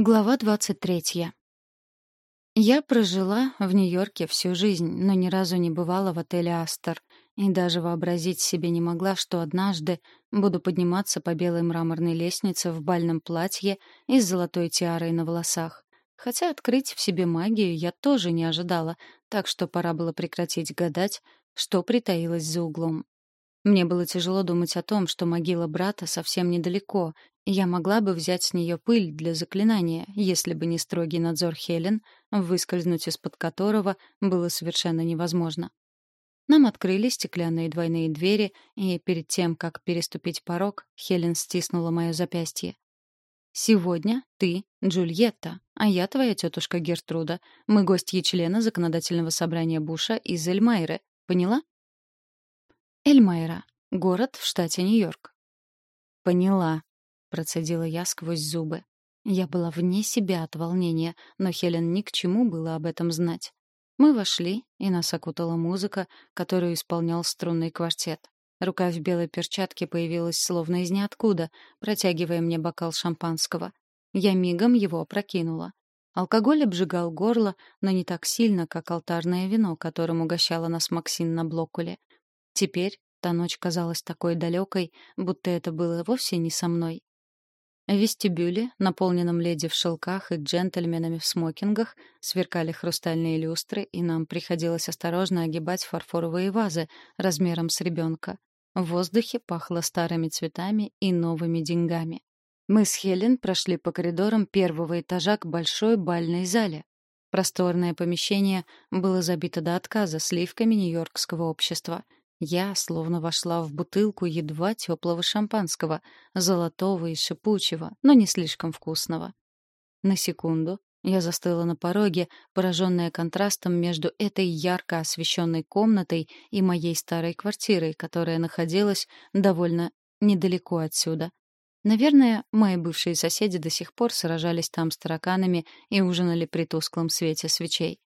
Глава 23. Я прожила в Нью-Йорке всю жизнь, но ни разу не бывала в отеле «Астер», и даже вообразить себе не могла, что однажды буду подниматься по белой мраморной лестнице в бальном платье и с золотой тиарой на волосах. Хотя открыть в себе магию я тоже не ожидала, так что пора было прекратить гадать, что притаилось за углом. Мне было тяжело думать о том, что могила брата совсем недалеко, и я могла бы взять с нее пыль для заклинания, если бы не строгий надзор Хелен, выскользнуть из-под которого было совершенно невозможно. Нам открыли стеклянные двойные двери, и перед тем, как переступить порог, Хелен стиснула мое запястье. «Сегодня ты Джульетта, а я твоя тетушка Гертруда. Мы гостьи члена законодательного собрания Буша из Эльмайры. Поняла?» Эльмайра. Город в штате Нью-Йорк. Поняла, процедила я сквозь зубы. Я была вне себя от волнения, но Хелен ни к чему было об этом знать. Мы вошли, и нас окутала музыка, которую исполнял струнный квартет. Рука в белой перчатке появилась словно из ниоткуда, протягивая мне бокал шампанского. Я мигом его опрокинула. Алкоголь обжигал горло, но не так сильно, как алтарное вино, которым угощала нас Максин на Блокуле. Теперь та ночь казалась такой далекой, будто это было вовсе не со мной. В вестибюле, наполненном леди в шелках и джентльменами в смокингах, сверкали хрустальные люстры, и нам приходилось осторожно огибать фарфоровые вазы размером с ребенка. В воздухе пахло старыми цветами и новыми деньгами. Мы с Хелен прошли по коридорам первого этажа к большой бальной зале. Просторное помещение было забито до отказа сливками нью-йоркского общества — я словно вошла в бутылку едва теплого шампанского, золотого и шипучего, но не слишком вкусного. На секунду я застыла на пороге, пораженная контрастом между этой ярко освещенной комнатой и моей старой квартирой, которая находилась довольно недалеко отсюда. Наверное, мои бывшие соседи до сих пор сражались там с тараканами и ужинали при тусклом свете свечей.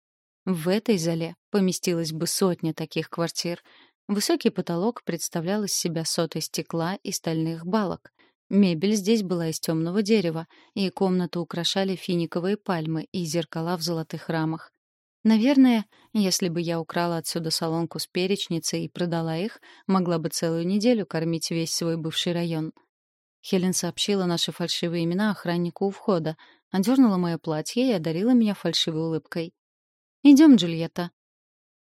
В этой зале поместилась бы сотня таких квартир, Высокий потолок представлял из себя соты стекла и стальных балок. Мебель здесь была из темного дерева, и комнату украшали финиковые пальмы и зеркала в золотых рамах. Наверное, если бы я украла отсюда солонку с перечницей и продала их, могла бы целую неделю кормить весь свой бывший район. Хелен сообщила наши фальшивые имена охраннику у входа, одернула мое платье и одарила меня фальшивой улыбкой. «Идем, Джульетта»,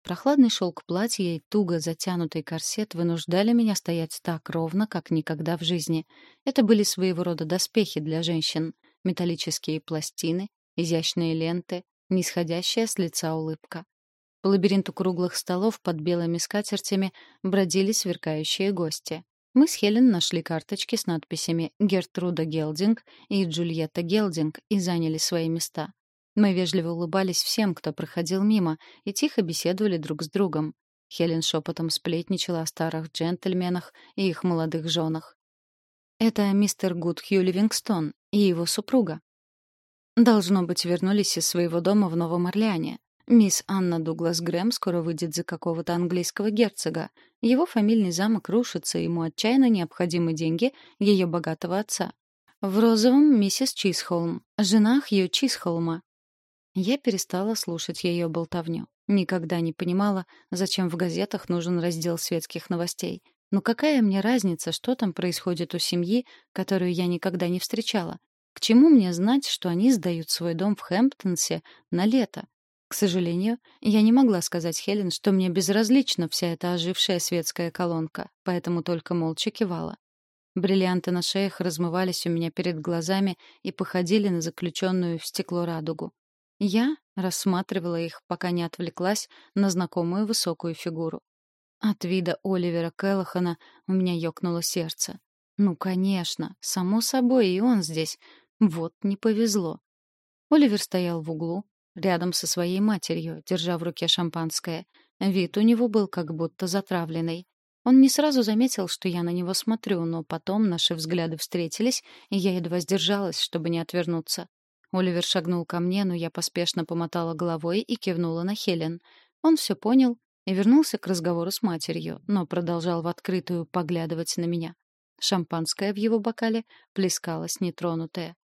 Прохладный шелк платья и туго затянутый корсет вынуждали меня стоять так ровно, как никогда в жизни. Это были своего рода доспехи для женщин. Металлические пластины, изящные ленты, нисходящая с лица улыбка. По лабиринту круглых столов под белыми скатертями бродили сверкающие гости. Мы с Хелен нашли карточки с надписями «Гертруда Гелдинг» и «Джульетта Гелдинг» и заняли свои места. Мы вежливо улыбались всем, кто проходил мимо, и тихо беседовали друг с другом. Хелен шепотом сплетничала о старых джентльменах и их молодых женах. «Это мистер Гудхью Ливингстон и его супруга. Должно быть, вернулись из своего дома в Новом Орлеане. Мисс Анна Дуглас Грэм скоро выйдет за какого-то английского герцога. Его фамильный замок рушится, ему отчаянно необходимы деньги ее богатого отца. В розовом миссис Чисхолм, жена Хью Чисхолма, я перестала слушать ее болтовню. Никогда не понимала, зачем в газетах нужен раздел светских новостей. Но какая мне разница, что там происходит у семьи, которую я никогда не встречала? К чему мне знать, что они сдают свой дом в Хэмптонсе на лето? К сожалению, я не могла сказать Хелен, что мне безразлична вся эта ожившая светская колонка, поэтому только молча кивала. Бриллианты на шеях размывались у меня перед глазами и походили на заключенную в стекло радугу. Я рассматривала их, пока не отвлеклась на знакомую высокую фигуру. От вида Оливера Келлахана у меня ёкнуло сердце. Ну, конечно, само собой, и он здесь. Вот не повезло. Оливер стоял в углу, рядом со своей матерью, держа в руке шампанское. Вид у него был как будто затравленный. Он не сразу заметил, что я на него смотрю, но потом наши взгляды встретились, и я едва сдержалась, чтобы не отвернуться. Оливер шагнул ко мне, но я поспешно помотала головой и кивнула на Хелен. Он все понял и вернулся к разговору с матерью, но продолжал в открытую поглядывать на меня. Шампанское в его бокале плескалось нетронутое.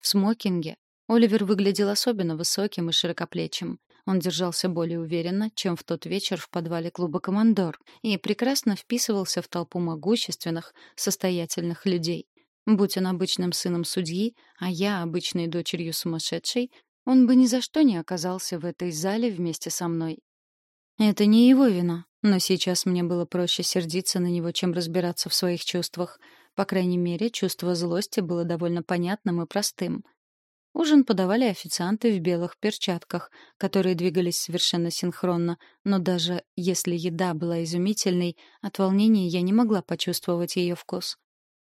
В смокинге Оливер выглядел особенно высоким и широкоплечим. Он держался более уверенно, чем в тот вечер в подвале клуба «Командор», и прекрасно вписывался в толпу могущественных, состоятельных людей. Будь он обычным сыном судьи, а я обычной дочерью сумасшедшей, он бы ни за что не оказался в этой зале вместе со мной. Это не его вина, но сейчас мне было проще сердиться на него, чем разбираться в своих чувствах. По крайней мере, чувство злости было довольно понятным и простым — Ужин подавали официанты в белых перчатках, которые двигались совершенно синхронно, но даже если еда была изумительной, от волнения я не могла почувствовать ее вкус.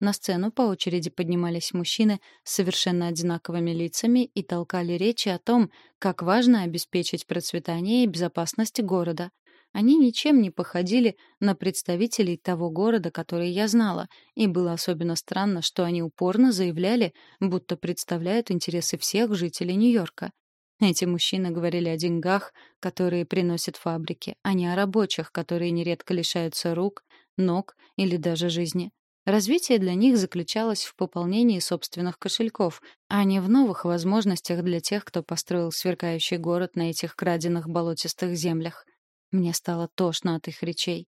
На сцену по очереди поднимались мужчины с совершенно одинаковыми лицами и толкали речи о том, как важно обеспечить процветание и безопасность города. Они ничем не походили на представителей того города, который я знала, и было особенно странно, что они упорно заявляли, будто представляют интересы всех жителей Нью-Йорка. Эти мужчины говорили о деньгах, которые приносят фабрики, а не о рабочих, которые нередко лишаются рук, ног или даже жизни. Развитие для них заключалось в пополнении собственных кошельков, а не в новых возможностях для тех, кто построил сверкающий город на этих краденных болотистых землях. Мне стало тошно от их речей.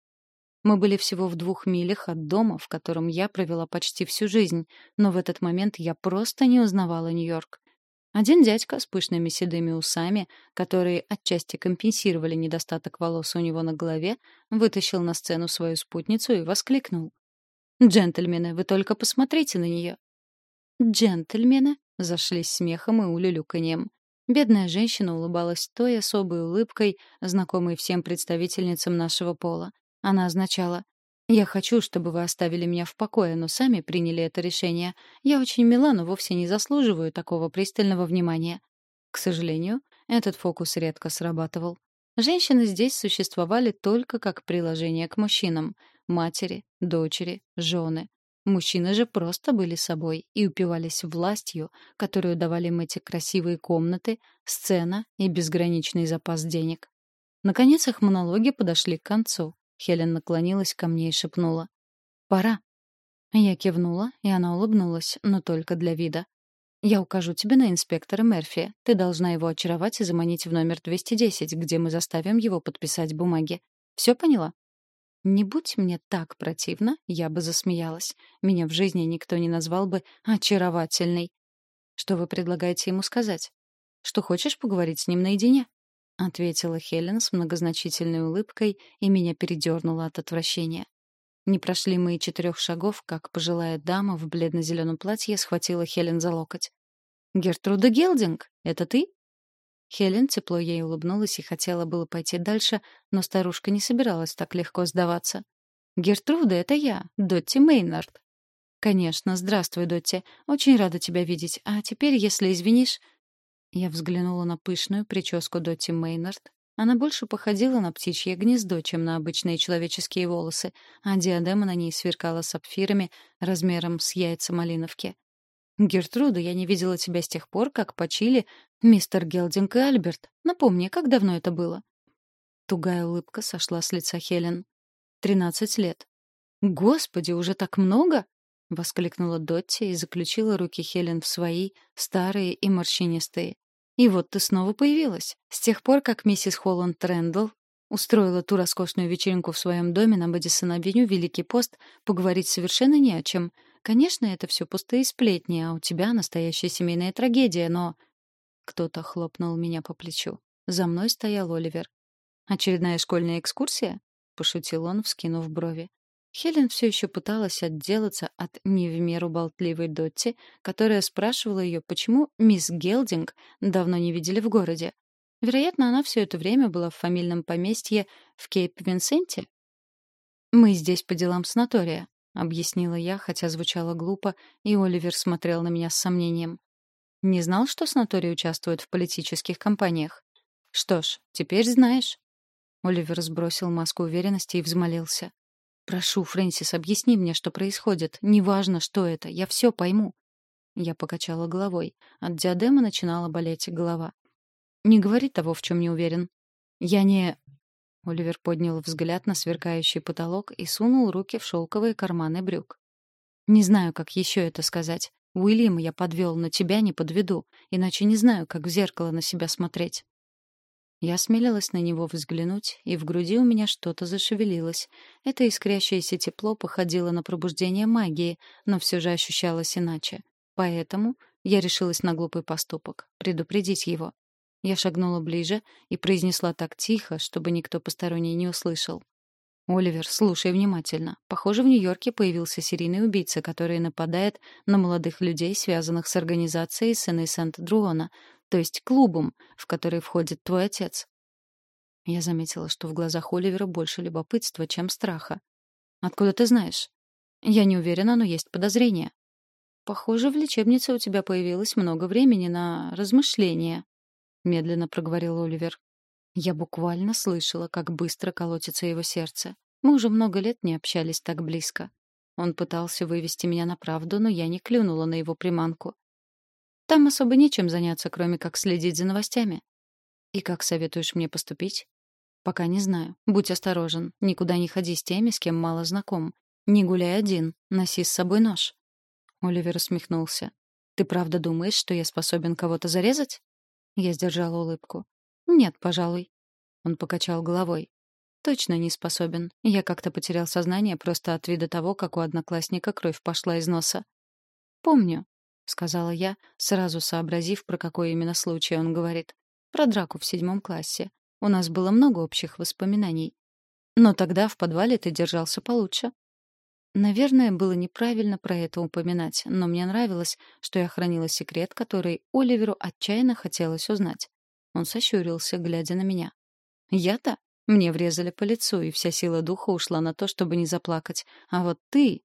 Мы были всего в двух милях от дома, в котором я провела почти всю жизнь, но в этот момент я просто не узнавала Нью-Йорк. Один дядька с пышными седыми усами, которые отчасти компенсировали недостаток волос у него на голове, вытащил на сцену свою спутницу и воскликнул. «Джентльмены, вы только посмотрите на нее!» «Джентльмены!» — зашлись смехом и улюлюканьем. Бедная женщина улыбалась той особой улыбкой, знакомой всем представительницам нашего пола. Она означала «Я хочу, чтобы вы оставили меня в покое, но сами приняли это решение. Я очень мила, но вовсе не заслуживаю такого пристального внимания». К сожалению, этот фокус редко срабатывал. Женщины здесь существовали только как приложение к мужчинам — матери, дочери, жены. Мужчины же просто были собой и упивались властью, которую давали им эти красивые комнаты, сцена и безграничный запас денег. Наконец их монологи подошли к концу. Хелен наклонилась ко мне и шепнула. «Пора». Я кивнула, и она улыбнулась, но только для вида. «Я укажу тебе на инспектора Мерфи. Ты должна его очаровать и заманить в номер 210, где мы заставим его подписать бумаги. Все поняла?» Не будь мне так противно, я бы засмеялась. Меня в жизни никто не назвал бы очаровательной. Что вы предлагаете ему сказать? Что хочешь поговорить с ним наедине? ответила Хелен с многозначительной улыбкой, и меня передернуло от отвращения. Не прошли мы и четырех шагов, как пожилая дама в бледно-зеленом платье схватила Хелен за локоть. «Гертруда Гелдинг, это ты?» Хелен тепло ей улыбнулась и хотела было пойти дальше, но старушка не собиралась так легко сдаваться. «Гертруда, это я, Дотти Мейнард». «Конечно, здравствуй, Дотти. Очень рада тебя видеть. А теперь, если извинишь...» Я взглянула на пышную прическу Дотти Мейнард. Она больше походила на птичье гнездо, чем на обычные человеческие волосы, а диадема на ней сверкала сапфирами размером с яйца малиновки. «Гертруда, я не видела тебя с тех пор, как почили мистер Гелдинг и Альберт. Напомни, как давно это было?» Тугая улыбка сошла с лица Хелен. «Тринадцать лет». «Господи, уже так много?» — воскликнула Дотти и заключила руки Хелен в свои, старые и морщинистые. «И вот ты снова появилась. С тех пор, как миссис Холланд Рэндалл устроила ту роскошную вечеринку в своем доме на Мэдисон-авеню Великий пост, поговорить совершенно не о чем. Конечно, это все пустые сплетни, а у тебя настоящая семейная трагедия, но... Кто-то хлопнул меня по плечу. За мной стоял Оливер. «Очередная школьная экскурсия?» — пошутил он, вскинув брови. Хелен все еще пыталась отделаться от не в меру болтливой Дотти, которая спрашивала ее, почему мисс Гелдинг давно не видели в городе. Вероятно, она все это время была в фамильном поместье в Кейп-Винсенте. «Мы здесь по делам санатория», — объяснила я, хотя звучало глупо, и Оливер смотрел на меня с сомнением. «Не знал, что санаторий участвует в политических кампаниях?» «Что ж, теперь знаешь». Оливер сбросил маску уверенности и взмолился. «Прошу, Фрэнсис, объясни мне, что происходит. Неважно, что это, я все пойму». Я покачала головой. От диадема начинала болеть голова. «Не говори того, в чем не уверен». «Я не...» Оливер поднял взгляд на сверкающий потолок и сунул руки в шелковые карманы брюк. «Не знаю, как еще это сказать. Уильям я подвел, но тебя не подведу, иначе не знаю, как в зеркало на себя смотреть. Я осмелилась на него взглянуть, и в груди у меня что-то зашевелилось. Это искрящееся тепло походило на пробуждение магии, но все же ощущалось иначе. Поэтому я решилась на глупый поступок — предупредить его. Я шагнула ближе и произнесла так тихо, чтобы никто посторонний не услышал. «Оливер, слушай внимательно. Похоже, в Нью-Йорке появился серийный убийца, который нападает на молодых людей, связанных с организацией сыны Сент-Друона, то есть клубом, в который входит твой отец». Я заметила, что в глазах Оливера больше любопытства, чем страха. «Откуда ты знаешь?» «Я не уверена, но есть подозрение». «Похоже, в лечебнице у тебя появилось много времени на размышления», — медленно проговорил Оливер. Я буквально слышала, как быстро колотится его сердце. Мы уже много лет не общались так близко. Он пытался вывести меня на правду, но я не клюнула на его приманку. Там особо нечем заняться, кроме как следить за новостями. И как советуешь мне поступить? Пока не знаю. Будь осторожен. Никуда не ходи с теми, с кем мало знаком. Не гуляй один. Носи с собой нож. Оливер усмехнулся. Ты правда думаешь, что я способен кого-то зарезать? Я сдержала улыбку. «Нет, пожалуй». Он покачал головой. «Точно не способен. Я как-то потерял сознание просто от вида того, как у одноклассника кровь пошла из носа». «Помню», — сказала я, сразу сообразив, про какой именно случай он говорит. «Про драку в седьмом классе. У нас было много общих воспоминаний. Но тогда в подвале ты держался получше». Наверное, было неправильно про это упоминать, но мне нравилось, что я хранила секрет, который Оливеру отчаянно хотелось узнать. Он сощурился, глядя на меня. «Я-то? Мне врезали по лицу, и вся сила духа ушла на то, чтобы не заплакать. А вот ты...»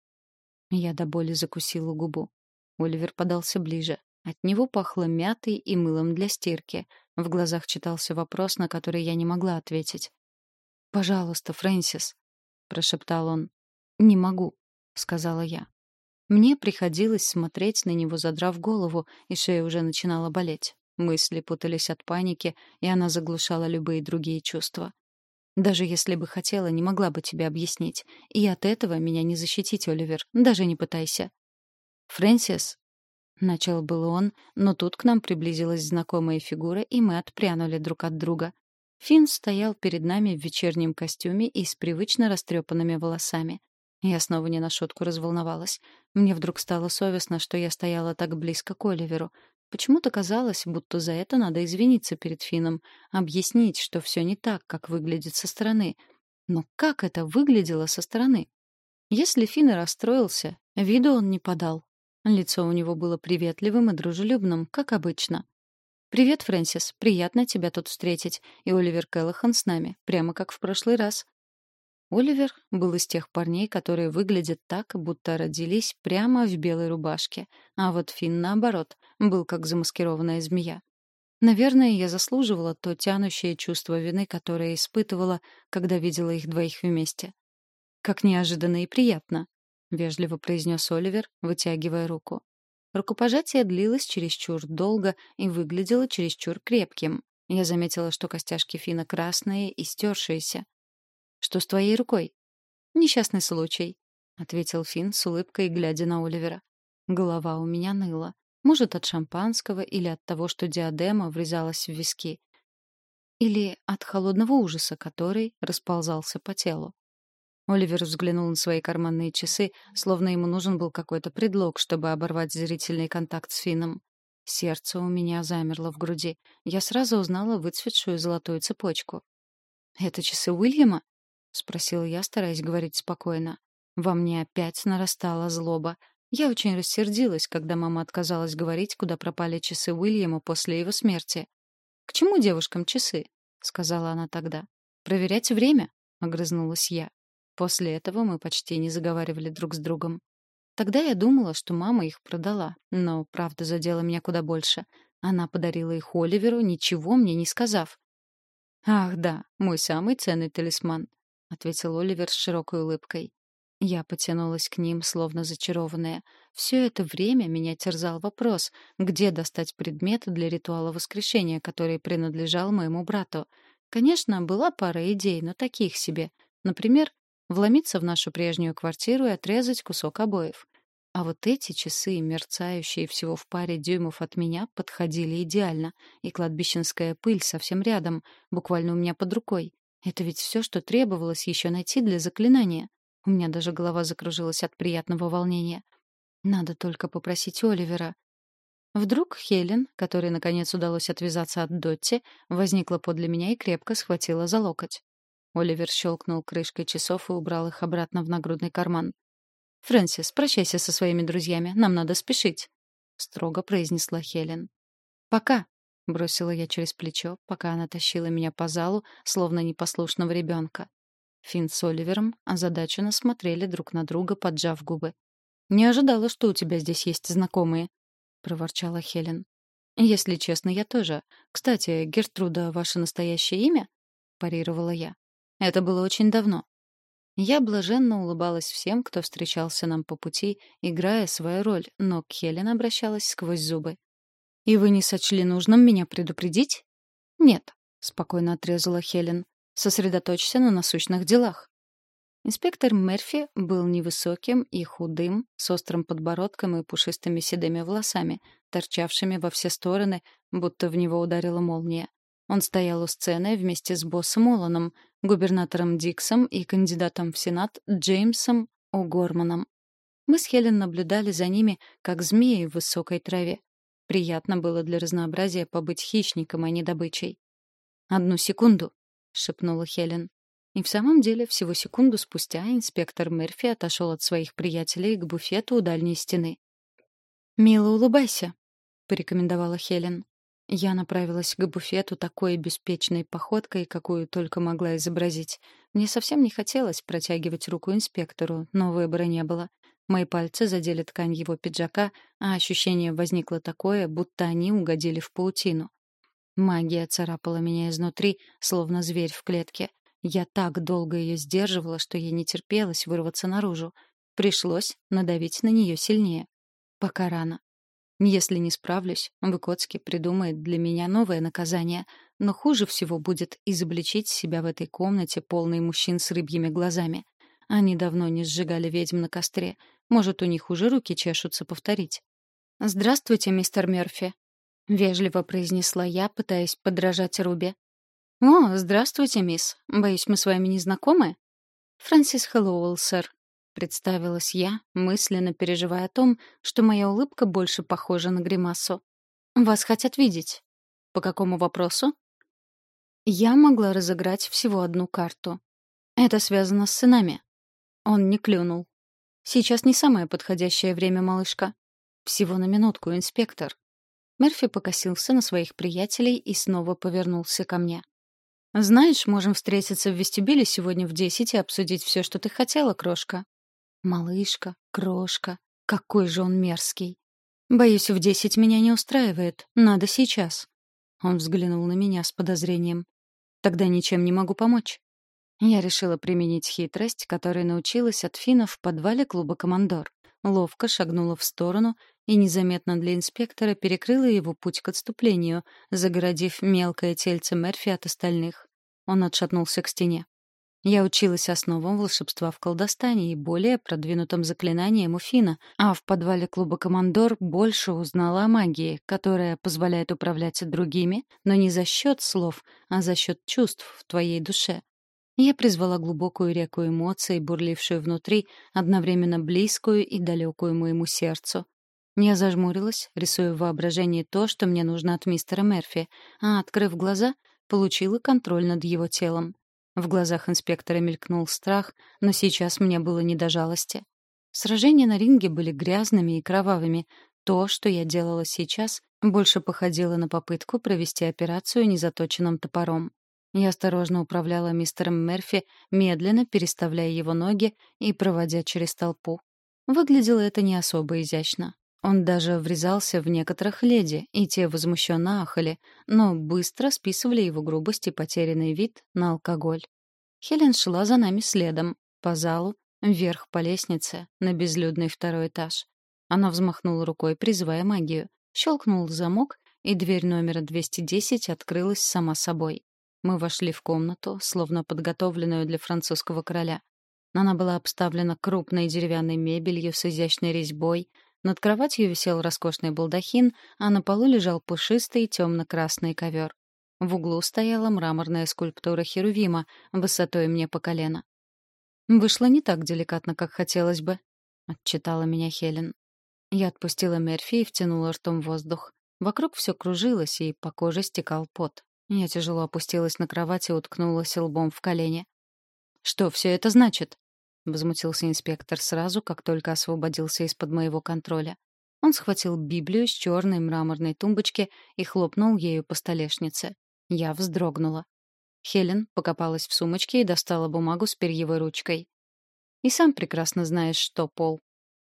Я до боли закусила губу. Оливер подался ближе. От него пахло мятой и мылом для стирки. В глазах читался вопрос, на который я не могла ответить. «Пожалуйста, Фрэнсис», — прошептал он. «Не могу», — сказала я. Мне приходилось смотреть на него, задрав голову, и шея уже начинала болеть. Мысли путались от паники, и она заглушала любые другие чувства. Даже если бы хотела, не могла бы тебе объяснить. И от этого меня не защитить, Оливер. Даже не пытайся. «Фрэнсис?» Начал был он, но тут к нам приблизилась знакомая фигура, и мы отпрянули друг от друга. Финн стоял перед нами в вечернем костюме и с привычно растрепанными волосами. Я снова не на шутку разволновалась. Мне вдруг стало совестно, что я стояла так близко к Оливеру. Почему-то казалось, будто за это надо извиниться перед Фином, объяснить, что все не так, как выглядит со стороны. Но как это выглядело со стороны? Если Фин и расстроился, виду он не подал. Лицо у него было приветливым и дружелюбным, как обычно. «Привет, Фрэнсис. Приятно тебя тут встретить. И Оливер Келлахан с нами, прямо как в прошлый раз. Оливер был из тех парней, которые выглядят так, будто родились прямо в белой рубашке, а вот Финн, наоборот, был как замаскированная змея. Наверное, я заслуживала то тянущее чувство вины, которое испытывала, когда видела их двоих вместе. «Как неожиданно и приятно», — вежливо произнес Оливер, вытягивая руку. Рукопожатие длилось чересчур долго и выглядело чересчур крепким. Я заметила, что костяшки Фина красные и стершиеся. Что с твоей рукой? Несчастный случай, ответил Финн с улыбкой, глядя на Оливера. Голова у меня ныла. Может, от шампанского или от того, что диадема врезалась в виски. Или от холодного ужаса, который расползался по телу. Оливер взглянул на свои карманные часы, словно ему нужен был какой-то предлог, чтобы оборвать зрительный контакт с Финном. Сердце у меня замерло в груди. Я сразу узнала выцветшую золотую цепочку. «Это часы Уильяма?» — спросила я, стараясь говорить спокойно. Во мне опять нарастала злоба. Я очень рассердилась, когда мама отказалась говорить, куда пропали часы Уильяма после его смерти. «К чему девушкам часы?» — сказала она тогда. «Проверять время?» — огрызнулась я. После этого мы почти не заговаривали друг с другом. Тогда я думала, что мама их продала, но правда задела меня куда больше. Она подарила их Оливеру, ничего мне не сказав. Ах, да, мой самый ценный талисман. — ответил Оливер с широкой улыбкой. Я потянулась к ним, словно зачарованная. Все это время меня терзал вопрос, где достать предмет для ритуала воскрешения, который принадлежал моему брату. Конечно, была пара идей, но таких себе. Например, вломиться в нашу прежнюю квартиру и отрезать кусок обоев. А вот эти часы, мерцающие всего в паре дюймов от меня, подходили идеально. И кладбищенская пыль совсем рядом, буквально у меня под рукой. Это ведь все, что требовалось еще найти для заклинания. У меня даже голова закружилась от приятного волнения. Надо только попросить Оливера. Вдруг Хелен, которой наконец удалось отвязаться от Дотти, возникла подле меня и крепко схватила за локоть. Оливер щелкнул крышкой часов и убрал их обратно в нагрудный карман. «Фрэнсис, прощайся со своими друзьями, нам надо спешить», — строго произнесла Хелен. «Пока», — бросила я через плечо, пока она тащила меня по залу, словно непослушного ребенка. Финн с Оливером озадаченно смотрели друг на друга, поджав губы. «Не ожидала, что у тебя здесь есть знакомые», — проворчала Хелен. «Если честно, я тоже. Кстати, Гертруда — ваше настоящее имя?» — парировала я. «Это было очень давно. Я блаженно улыбалась всем, кто встречался нам по пути, играя свою роль, но к Хелен обращалась сквозь зубы. «И вы не сочли нужным меня предупредить?» «Нет», — спокойно отрезала Хелен. «Сосредоточься на насущных делах». Инспектор Мерфи был невысоким и худым, с острым подбородком и пушистыми седыми волосами, торчавшими во все стороны, будто в него ударила молния. Он стоял у сцены вместе с боссом Оланом, губернатором Диксом и кандидатом в Сенат Джеймсом О'Горманом. Мы с Хелен наблюдали за ними, как змеи в высокой траве. Приятно было для разнообразия побыть хищником, а не добычей. «Одну секунду», — шепнула Хелен. И в самом деле, всего секунду спустя инспектор Мерфи отошел от своих приятелей к буфету у дальней стены. «Мило улыбайся», — порекомендовала Хелен. Я направилась к буфету такой беспечной походкой, какую только могла изобразить. Мне совсем не хотелось протягивать руку инспектору, но выбора не было. Мои пальцы задели ткань его пиджака, а ощущение возникло такое, будто они угодили в паутину. Магия царапала меня изнутри, словно зверь в клетке. Я так долго ее сдерживала, что ей не терпелось вырваться наружу. Пришлось надавить на нее сильнее. Пока рано. Если не справлюсь, Выкоцкий придумает для меня новое наказание, но хуже всего будет изобличить себя в этой комнате, полной мужчин с рыбьими глазами. Они давно не сжигали ведьм на костре. Может, у них уже руки чешутся повторить. «Здравствуйте, мистер Мёрфи», — вежливо произнесла я, пытаясь подражать Руби. «О, здравствуйте, мисс. Боюсь, мы с вами не знакомы?» «Фрэнсис Хэллоуэлл, сэр», Представилась я, мысленно переживая о том, что моя улыбка больше похожа на гримасу. «Вас хотят видеть». «По какому вопросу?» Я могла разыграть всего одну карту. Это связано с сынами. Он не клюнул. Сейчас не самое подходящее время, малышка. Всего на минутку, инспектор. Мерфи покосился на своих приятелей и снова повернулся ко мне. «Знаешь, можем встретиться в вестибюле сегодня в десять и обсудить все, что ты хотела, крошка. Малышка, крошка, какой же он мерзкий. Боюсь, в десять меня не устраивает. Надо сейчас. Он взглянул на меня с подозрением. Тогда ничем не могу помочь. Я решила применить хитрость, которой научилась от Фина в подвале клуба «Командор». Ловко шагнула в сторону и незаметно для инспектора перекрыла его путь к отступлению, загородив мелкое тельце Мерфи от остальных. Он отшатнулся к стене. Я училась основам волшебства в колдостане и более продвинутым заклинаниям у Фина, а в подвале клуба «Командор» больше узнала о магии, которая позволяет управлять другими, но не за счет слов, а за счет чувств в твоей душе. Я призвала глубокую реку эмоций, бурлившую внутри, одновременно близкую и далекую моему сердцу. Я зажмурилась, рисуя в воображении то, что мне нужно от мистера Мерфи, а, открыв глаза, получила контроль над его телом. В глазах инспектора мелькнул страх, но сейчас мне было не до жалости. Сражения на ринге были грязными и кровавыми. То, что я делала сейчас, больше походило на попытку провести операцию незаточенным топором. Я осторожно управляла мистером Мерфи, медленно переставляя его ноги и проводя через толпу. Выглядело это не особо изящно. Он даже врезался в некоторых леди, и те возмущенно ахали, но быстро списывали его грубость и потерянный вид на алкоголь. Хелен шла за нами следом, по залу, вверх по лестнице, на безлюдный второй этаж. Она взмахнула рукой, призывая магию. Щелкнул замок, и дверь номера 210 открылась сама собой. Мы вошли в комнату, словно подготовленную для французского короля. Она была обставлена крупной деревянной мебелью с изящной резьбой, над кроватью висел роскошный балдахин, а на полу лежал пушистый темно-красный ковер. В углу стояла мраморная скульптура Херувима, высотой мне по колено. «Вышло не так деликатно, как хотелось бы», — отчитала меня Хелен. Я отпустила Мерфи и втянула ртом воздух. Вокруг все кружилось, и по коже стекал пот. Я тяжело опустилась на кровать и уткнулась лбом в колени. «Что все это значит?» — возмутился инспектор сразу, как только освободился из-под моего контроля. Он схватил Библию с черной мраморной тумбочки и хлопнул ею по столешнице. Я вздрогнула. Хелен покопалась в сумочке и достала бумагу с перьевой ручкой. «И сам прекрасно знаешь, что, Пол.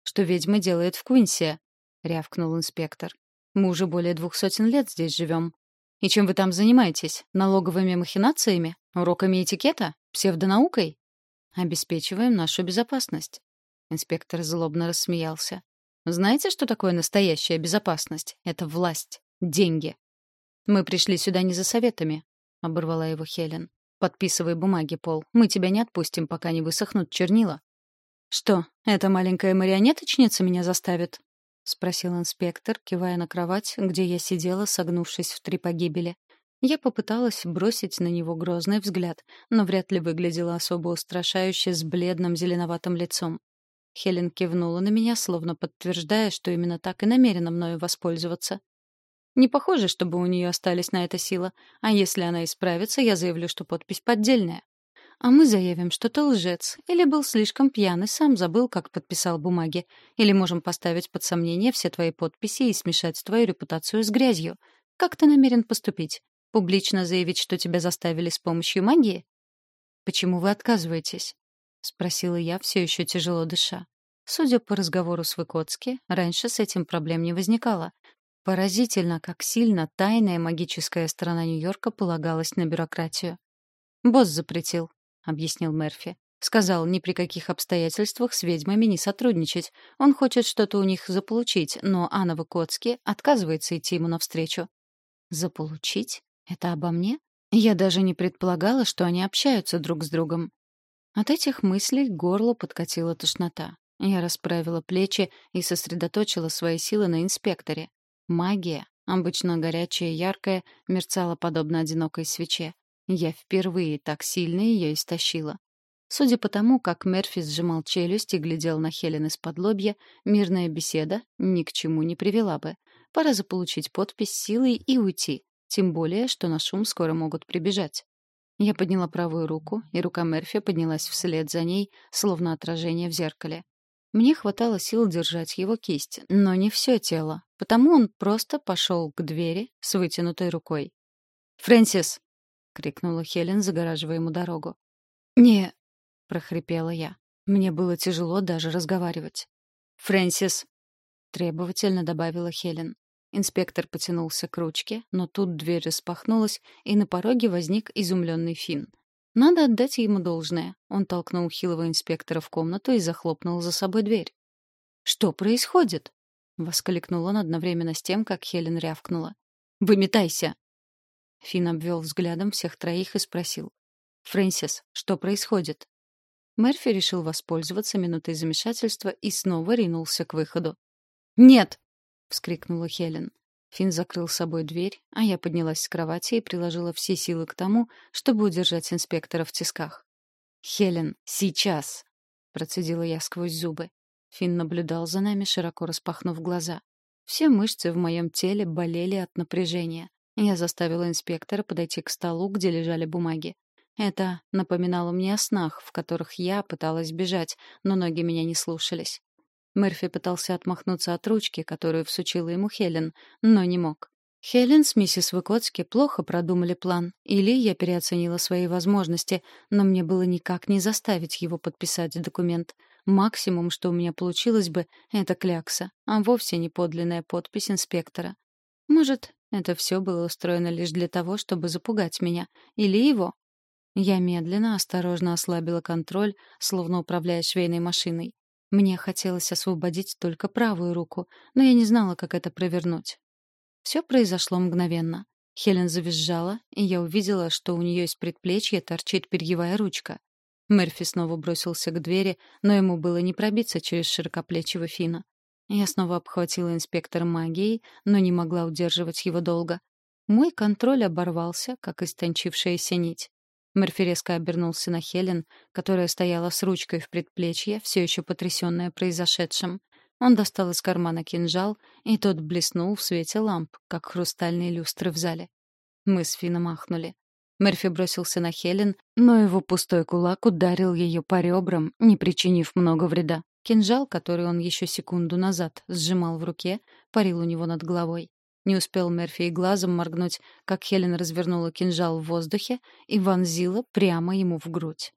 Что ведьма делает в Квинсе», — рявкнул инспектор. «Мы уже более двух сотен лет здесь живем. И чем вы там занимаетесь? Налоговыми махинациями? Уроками этикета? Псевдонаукой?» «Обеспечиваем нашу безопасность». Инспектор злобно рассмеялся. «Знаете, что такое настоящая безопасность? Это власть. Деньги. «Мы пришли сюда не за советами», — оборвала его Хелен. «Подписывай бумаги, Пол. Мы тебя не отпустим, пока не высохнут чернила». «Что, эта маленькая марионеточница меня заставит?» — спросил инспектор, кивая на кровать, где я сидела, согнувшись в три погибели. Я попыталась бросить на него грозный взгляд, но вряд ли выглядела особо устрашающе с бледным зеленоватым лицом. Хелен кивнула на меня, словно подтверждая, что именно так и намерена мною воспользоваться. Не похоже, чтобы у нее остались на это силы. А если она исправится, я заявлю, что подпись поддельная. А мы заявим, что ты лжец, или был слишком пьян и сам забыл, как подписал бумаги. Или можем поставить под сомнение все твои подписи и смешать твою репутацию с грязью. Как ты намерен поступить? Публично заявить, что тебя заставили с помощью магии? Почему вы отказываетесь? спросила я, все еще тяжело дыша. Судя по разговору с Выкоцки, раньше с этим проблем не возникало. Поразительно, как сильно тайная магическая сторона Нью-Йорка полагалась на бюрократию. «Босс запретил», — объяснил Мерфи. «Сказал, ни при каких обстоятельствах с ведьмами не сотрудничать. Он хочет что-то у них заполучить, но Анна Выкоцки отказывается идти ему навстречу». «Заполучить? Это обо мне? Я даже не предполагала, что они общаются друг с другом». От этих мыслей горло подкатила тошнота. Я расправила плечи и сосредоточила свои силы на инспекторе. Магия, обычно горячая и яркая, мерцала подобно одинокой свече. Я впервые так сильно ее истощила. Судя по тому, как Мерфи сжимал челюсть и глядел на Хелен из-под лобья, мирная беседа ни к чему не привела бы. Пора заполучить подпись силой и уйти, тем более, что на шум скоро могут прибежать. Я подняла правую руку, и рука Мерфи поднялась вслед за ней, словно отражение в зеркале. Мне хватало сил держать его кисть, но не все тело, потому он просто пошел к двери с вытянутой рукой. «Фрэнсис!» — крикнула Хелен, загораживая ему дорогу. «Не...» — прохрипела я. Мне было тяжело даже разговаривать. «Фрэнсис!» — требовательно добавила Хелен. Инспектор потянулся к ручке, но тут дверь распахнулась, и на пороге возник изумленный Финн. Надо отдать ему должное. Он толкнул хилого инспектора в комнату и захлопнул за собой дверь. «Что происходит?» — воскликнул он одновременно с тем, как Хелен рявкнула. «Выметайся!» Финн обвел взглядом всех троих и спросил. «Фрэнсис, что происходит?» Мерфи решил воспользоваться минутой замешательства и снова ринулся к выходу. «Нет!» — вскрикнула Хелен. Финн закрыл с собой дверь, а я поднялась с кровати и приложила все силы к тому, чтобы удержать инспектора в тисках. «Хелен, сейчас!» — процедила я сквозь зубы. Финн наблюдал за нами, широко распахнув глаза. Все мышцы в моем теле болели от напряжения. Я заставила инспектора подойти к столу, где лежали бумаги. Это напоминало мне о снах, в которых я пыталась бежать, но ноги меня не слушались. Мерфи пытался отмахнуться от ручки, которую всучила ему Хелен, но не мог. Хелен с миссис Выкоцки плохо продумали план, или я переоценила свои возможности, но мне было никак не заставить его подписать документ. Максимум, что у меня получилось бы, это клякса, а вовсе не подлинная подпись инспектора. Может, это все было устроено лишь для того, чтобы запугать меня, или его. Я медленно, осторожно ослабила контроль, словно управляя швейной машиной. Мне хотелось освободить только правую руку, но я не знала, как это провернуть. Все произошло мгновенно. Хелен завизжала, и я увидела, что у нее из предплечья торчит перьевая ручка. Мерфи снова бросился к двери, но ему было не пробиться через широкоплечего Фина. Я снова обхватила инспектора магией, но не могла удерживать его долго. Мой контроль оборвался, как истончившаяся нить. Мерфи резко обернулся на Хелен, которая стояла с ручкой в предплечье, все еще потрясенная произошедшим. Он достал из кармана кинжал, и тот блеснул в свете ламп, как хрустальные люстры в зале. Мы с Фином ахнули. Мерфи бросился на Хелен, но его пустой кулак ударил ее по ребрам, не причинив много вреда. Кинжал, который он еще секунду назад сжимал в руке, парил у него над головой. Не успел Мерфи и глазом моргнуть, как Хелен развернула кинжал в воздухе и вонзила прямо ему в грудь.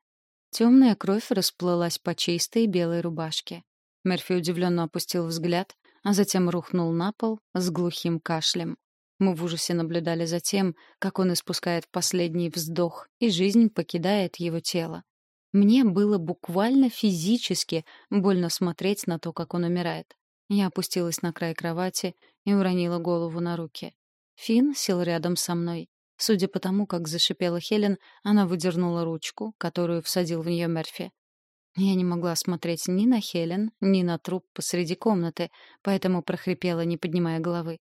Темная кровь расплылась по чистой белой рубашке. Мерфи удивленно опустил взгляд, а затем рухнул на пол с глухим кашлем. Мы в ужасе наблюдали за тем, как он испускает последний вздох, и жизнь покидает его тело. Мне было буквально физически больно смотреть на то, как он умирает. Я опустилась на край кровати и уронила голову на руки. Финн сел рядом со мной. Судя по тому, как зашипела Хелен, она выдернула ручку, которую всадил в нее Мерфи. Я не могла смотреть ни на Хелен, ни на труп посреди комнаты, поэтому прохрипела, не поднимая головы.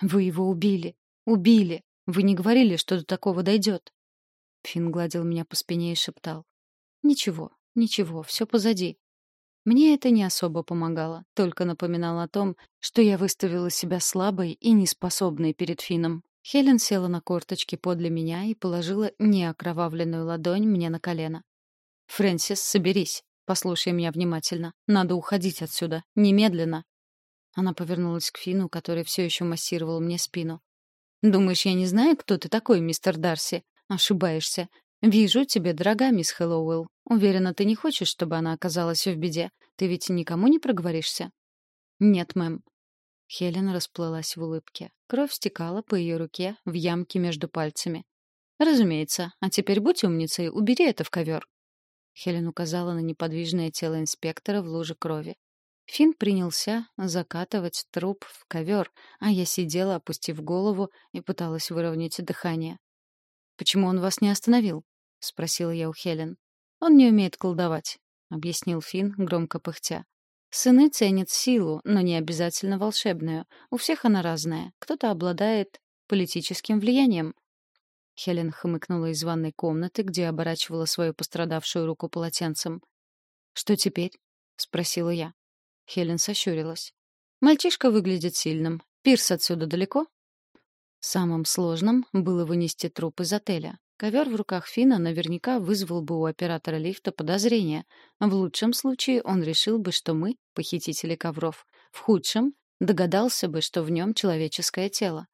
«Вы его убили! Убили! Вы не говорили, что до такого дойдет!» Финн гладил меня по спине и шептал. «Ничего, ничего, все позади. Мне это не особо помогало, только напоминало о том, что я выставила себя слабой и неспособной перед Фином. Хелен села на корточки подле меня и положила неокровавленную ладонь мне на колено. «Фрэнсис, соберись. Послушай меня внимательно. Надо уходить отсюда. Немедленно». Она повернулась к Фину, который все еще массировал мне спину. «Думаешь, я не знаю, кто ты такой, мистер Дарси? Ошибаешься. «Вижу, тебе дорога, мисс Хэллоуэлл. Уверена, ты не хочешь, чтобы она оказалась в беде. Ты ведь никому не проговоришься?» «Нет, мэм». Хелен расплылась в улыбке. Кровь стекала по ее руке в ямке между пальцами. «Разумеется. А теперь будь умницей, убери это в ковер». Хелен указала на неподвижное тело инспектора в луже крови. Финн принялся закатывать труп в ковер, а я сидела, опустив голову, и пыталась выровнять дыхание. «Почему он вас не остановил?» — спросила я у Хелен. «Он не умеет колдовать», — объяснил Финн, громко пыхтя. «Сыны ценят силу, но не обязательно волшебную. У всех она разная. Кто-то обладает политическим влиянием». Хелен хмыкнула из ванной комнаты, где оборачивала свою пострадавшую руку полотенцем. «Что теперь?» — спросила я. Хелен сощурилась. «Мальчишка выглядит сильным. Пирс отсюда далеко?» Самым сложным было вынести труп из отеля. Ковер в руках Фина наверняка вызвал бы у оператора лифта подозрения. В лучшем случае он решил бы, что мы — похитители ковров. В худшем — догадался бы, что в нем человеческое тело.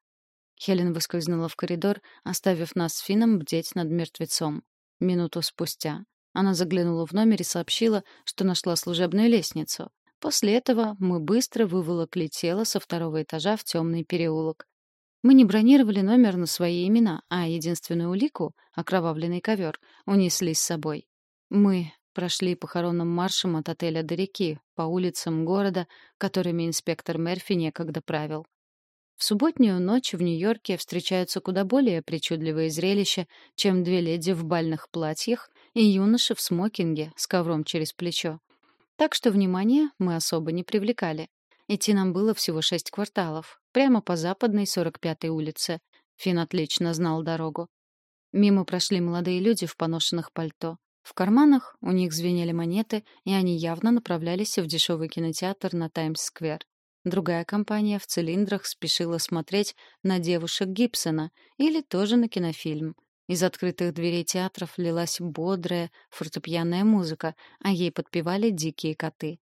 Хелен выскользнула в коридор, оставив нас с Фином бдеть над мертвецом. Минуту спустя она заглянула в номер и сообщила, что нашла служебную лестницу. После этого мы быстро выволокли тело со второго этажа в темный переулок. Мы не бронировали номер на свои имена, а единственную улику, окровавленный ковер, унесли с собой. Мы прошли похоронным маршем от отеля до реки, по улицам города, которыми инспектор Мерфи некогда правил. В субботнюю ночь в Нью-Йорке встречаются куда более причудливые зрелища, чем две леди в бальных платьях и юноши в смокинге с ковром через плечо. Так что внимание мы особо не привлекали. Идти нам было всего шесть кварталов, прямо по западной 45-й улице. Фин отлично знал дорогу. Мимо прошли молодые люди в поношенных пальто. В карманах у них звенели монеты, и они явно направлялись в дешевый кинотеатр на Таймс-сквер. Другая компания в цилиндрах спешила смотреть на девушек Гибсона или тоже на кинофильм. Из открытых дверей театров лилась бодрая фортепианная музыка, а ей подпевали дикие коты.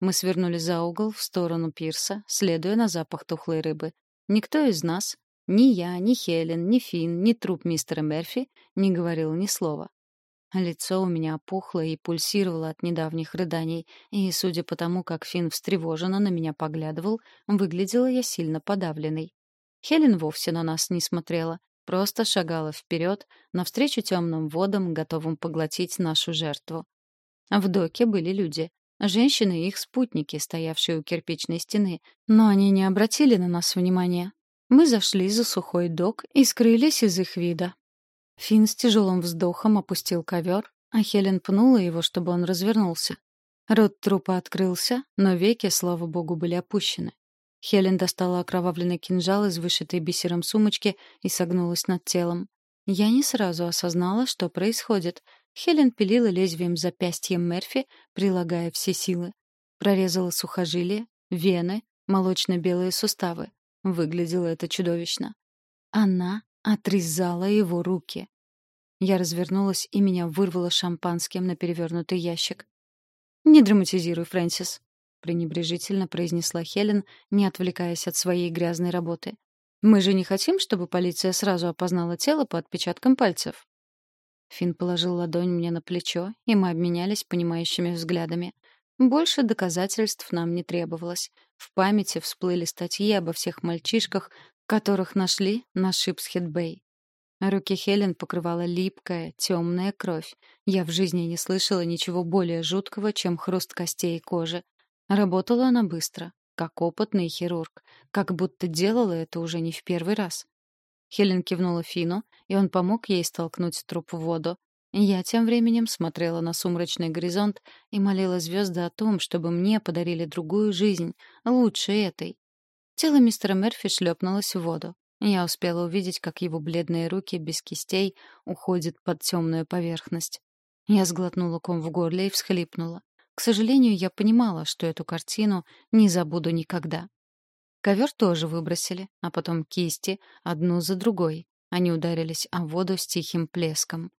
Мы свернули за угол в сторону пирса, следуя на запах тухлой рыбы. Никто из нас, ни я, ни Хелен, ни Финн, ни труп мистера Мерфи, не говорил ни слова. Лицо у меня опухло и пульсировало от недавних рыданий, и, судя по тому, как Финн встревоженно на меня поглядывал, выглядела я сильно подавленной. Хелен вовсе на нас не смотрела, просто шагала вперед, навстречу темным водам, готовым поглотить нашу жертву. В доке были люди. Женщины и их спутники, стоявшие у кирпичной стены, но они не обратили на нас внимания. Мы зашли за сухой док и скрылись из их вида. Финн с тяжелым вздохом опустил ковер, а Хелен пнула его, чтобы он развернулся. Рот трупа открылся, но веки, слава богу, были опущены. Хелен достала окровавленный кинжал из вышитой бисером сумочки и согнулась над телом. Я не сразу осознала, что происходит. Хелен пилила лезвием запястьем Мерфи, прилагая все силы. Прорезала сухожилия, вены, молочно-белые суставы. Выглядело это чудовищно. Она отрезала его руки. Я развернулась, и меня вырвало шампанским на перевернутый ящик. «Не драматизируй, Фрэнсис», — пренебрежительно произнесла Хелен, не отвлекаясь от своей грязной работы. «Мы же не хотим, чтобы полиция сразу опознала тело по отпечаткам пальцев». Финн положил ладонь мне на плечо, и мы обменялись понимающими взглядами. Больше доказательств нам не требовалось. В памяти всплыли статьи обо всех мальчишках, которых нашли на Шипсхед-Бэй. Руки Хелен покрывала липкая, темная кровь. Я в жизни не слышала ничего более жуткого, чем хруст костей и кожи. Работала она быстро, как опытный хирург, как будто делала это уже не в первый раз. Хелен кивнула Фину, и он помог ей столкнуть труп в воду. Я тем временем смотрела на сумрачный горизонт и молила звезды о том, чтобы мне подарили другую жизнь, лучше этой. Тело мистера Мерфи шлепнулось в воду. Я успела увидеть, как его бледные руки без кистей уходят под темную поверхность. Я сглотнула ком в горле и всхлипнула. К сожалению, я понимала, что эту картину не забуду никогда. Ковер тоже выбросили, а потом кисти, одну за другой. Они ударились о воду с тихим плеском.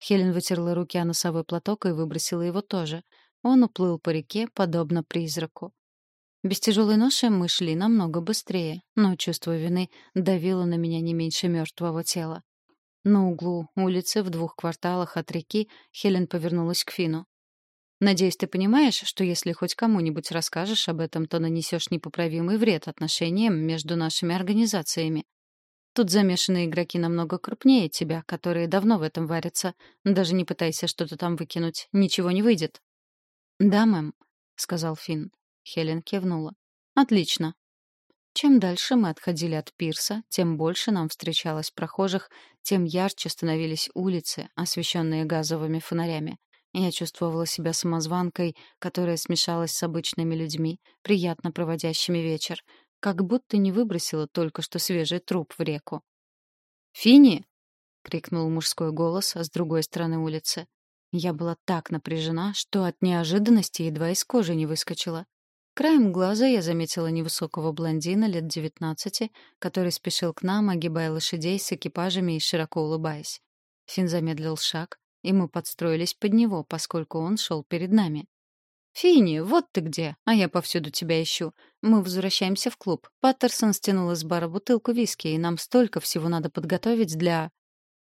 Хелен вытерла руки о носовой платок и выбросила его тоже. Он уплыл по реке, подобно призраку. Без тяжелой ноши мы шли намного быстрее, но чувство вины давило на меня не меньше мертвого тела. На углу улицы в двух кварталах от реки Хелен повернулась к Фину. «Надеюсь, ты понимаешь, что если хоть кому-нибудь расскажешь об этом, то нанесешь непоправимый вред отношениям между нашими организациями. Тут замешаны игроки намного крупнее тебя, которые давно в этом варятся. Даже не пытайся что-то там выкинуть, ничего не выйдет». «Да, мэм», — сказал Финн. Хелен кивнула. Отлично. Чем дальше мы отходили от пирса, тем больше нам встречалось прохожих, тем ярче становились улицы, освещенные газовыми фонарями. Я чувствовала себя самозванкой, которая смешалась с обычными людьми, приятно проводящими вечер, как будто не выбросила только что свежий труп в реку. «Фини!» — крикнул мужской голос с другой стороны улицы. Я была так напряжена, что от неожиданности едва из кожи не выскочила. Краем глаза я заметила невысокого блондина лет девятнадцати, который спешил к нам, огибая лошадей с экипажами и широко улыбаясь. Фин замедлил шаг, и мы подстроились под него, поскольку он шел перед нами. «Финни, вот ты где, а я повсюду тебя ищу. Мы возвращаемся в клуб. Паттерсон стянул из бара бутылку виски, и нам столько всего надо подготовить для...»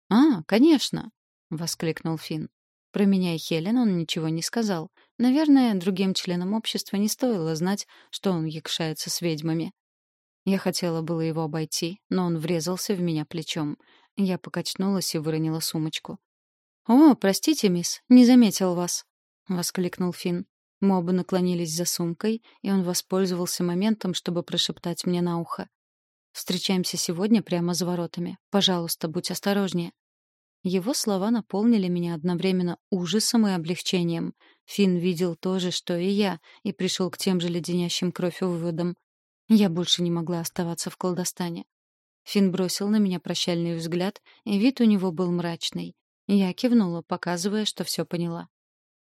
«А, конечно!» — воскликнул Финн. Про меня и Хелен он ничего не сказал. Наверное, другим членам общества не стоило знать, что он якшается с ведьмами. Я хотела было его обойти, но он врезался в меня плечом. Я покачнулась и выронила сумочку. «О, простите, мисс, не заметил вас», — воскликнул Финн. Мы оба наклонились за сумкой, и он воспользовался моментом, чтобы прошептать мне на ухо. «Встречаемся сегодня прямо за воротами. Пожалуйста, будь осторожнее». Его слова наполнили меня одновременно ужасом и облегчением. Финн видел то же, что и я, и пришел к тем же леденящим кровь выводам. Я больше не могла оставаться в колдостане. Финн бросил на меня прощальный взгляд, и вид у него был мрачный. Я кивнула, показывая, что все поняла.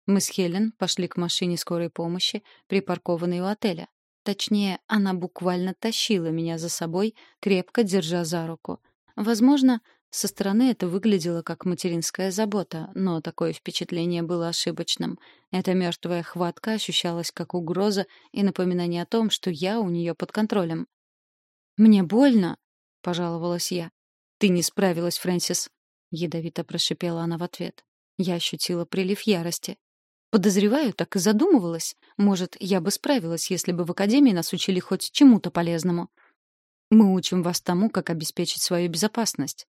Мы с Хелен пошли к машине скорой помощи, припаркованной у отеля. Точнее, она буквально тащила меня за собой, крепко держа за руку. Возможно, со стороны это выглядело как материнская забота, но такое впечатление было ошибочным. Эта мертвая хватка ощущалась как угроза и напоминание о том, что я у нее под контролем. «Мне больно», — пожаловалась я. «Ты не справилась, Фрэнсис», — ядовито прошипела она в ответ. Я ощутила прилив ярости. Подозреваю, так и задумывалась. Может, я бы справилась, если бы в академии нас учили хоть чему-то полезному. Мы учим вас тому, как обеспечить свою безопасность.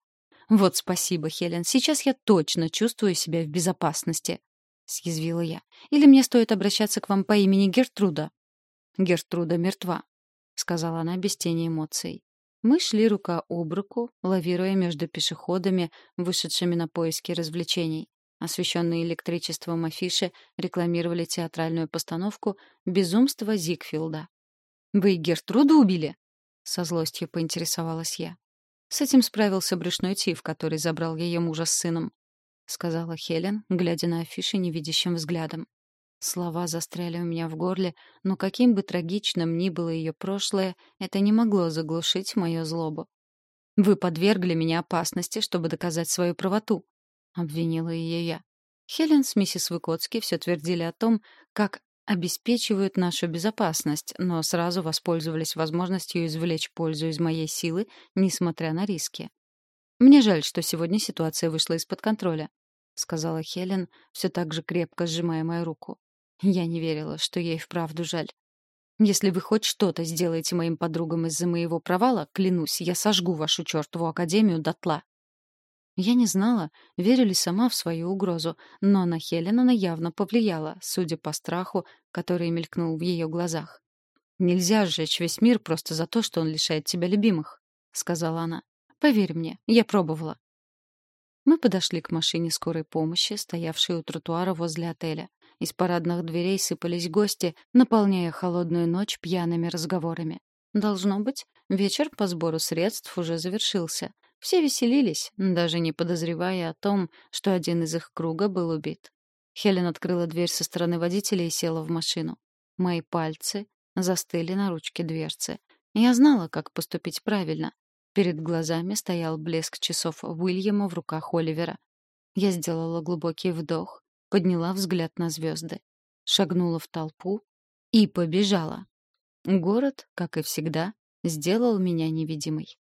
«Вот спасибо, Хелен. Сейчас я точно чувствую себя в безопасности», — съязвила я. «Или мне стоит обращаться к вам по имени Гертруда?» «Гертруда мертва», — сказала она без тени эмоций. Мы шли рука об руку, лавируя между пешеходами, вышедшими на поиски развлечений. Освещенные электричеством афиши рекламировали театральную постановку «Безумство Зигфилда». «Вы Гертруду убили?» — со злостью поинтересовалась я. С этим справился брюшной тиф, который забрал ее мужа с сыном, — сказала Хелен, глядя на афиши невидящим взглядом. Слова застряли у меня в горле, но каким бы трагичным ни было ее прошлое, это не могло заглушить мою злобу. «Вы подвергли меня опасности, чтобы доказать свою правоту», — обвинила ее я. Хелен с миссис Выкоцки все твердили о том, как обеспечивают нашу безопасность, но сразу воспользовались возможностью извлечь пользу из моей силы, несмотря на риски. «Мне жаль, что сегодня ситуация вышла из-под контроля», — сказала Хелен, все так же крепко сжимая мою руку. Я не верила, что ей вправду жаль. «Если вы хоть что-то сделаете моим подругам из-за моего провала, клянусь, я сожгу вашу чертову академию дотла». Я не знала, верю ли сама в свою угрозу, но на Хелен она явно повлияла, судя по страху, который мелькнул в ее глазах. «Нельзя сжечь весь мир просто за то, что он лишает тебя любимых», — сказала она. «Поверь мне, я пробовала». Мы подошли к машине скорой помощи, стоявшей у тротуара возле отеля. Из парадных дверей сыпались гости, наполняя холодную ночь пьяными разговорами. Должно быть, вечер по сбору средств уже завершился. Все веселились, даже не подозревая о том, что один из их круга был убит. Хелен открыла дверь со стороны водителя и села в машину. Мои пальцы застыли на ручке дверцы. Я знала, как поступить правильно. Перед глазами стоял блеск часов Уильяма в руках Оливера. Я сделала глубокий вдох, подняла взгляд на звезды, шагнула в толпу и побежала. Город, как и всегда, сделал меня невидимой.